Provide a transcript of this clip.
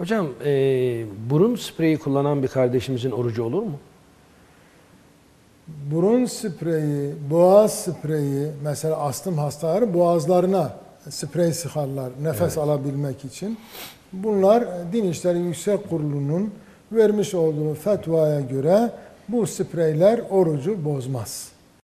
Hocam e, burun spreyi kullanan bir kardeşimizin orucu olur mu? Burun spreyi, boğaz spreyi, mesela astım hastaları boğazlarına sprey sıkarlar nefes alabilmek için. Bunlar Din İşleri Yüksek Kurulu'nun vermiş olduğu fetvaya göre bu spreyler orucu bozmaz.